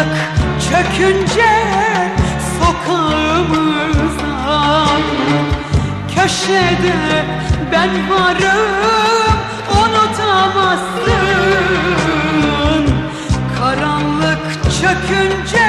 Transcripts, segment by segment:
Karanlık çökünce sokağımıza Köşede ben varım unutamazsın. Karanlık çökünce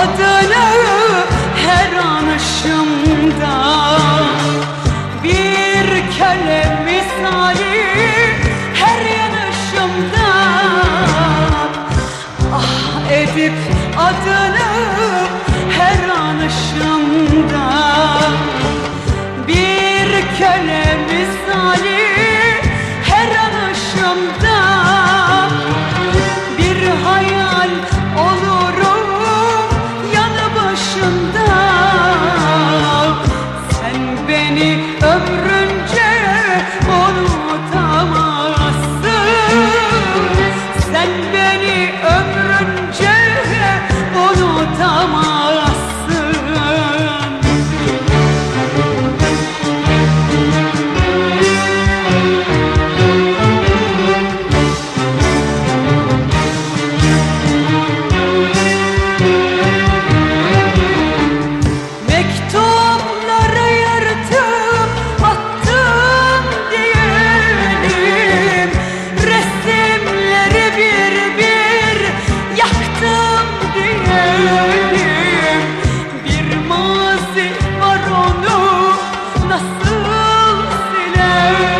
adını her anışımda Bir köle misali her yanışımda Ah edip adını beni ömrünce Amen.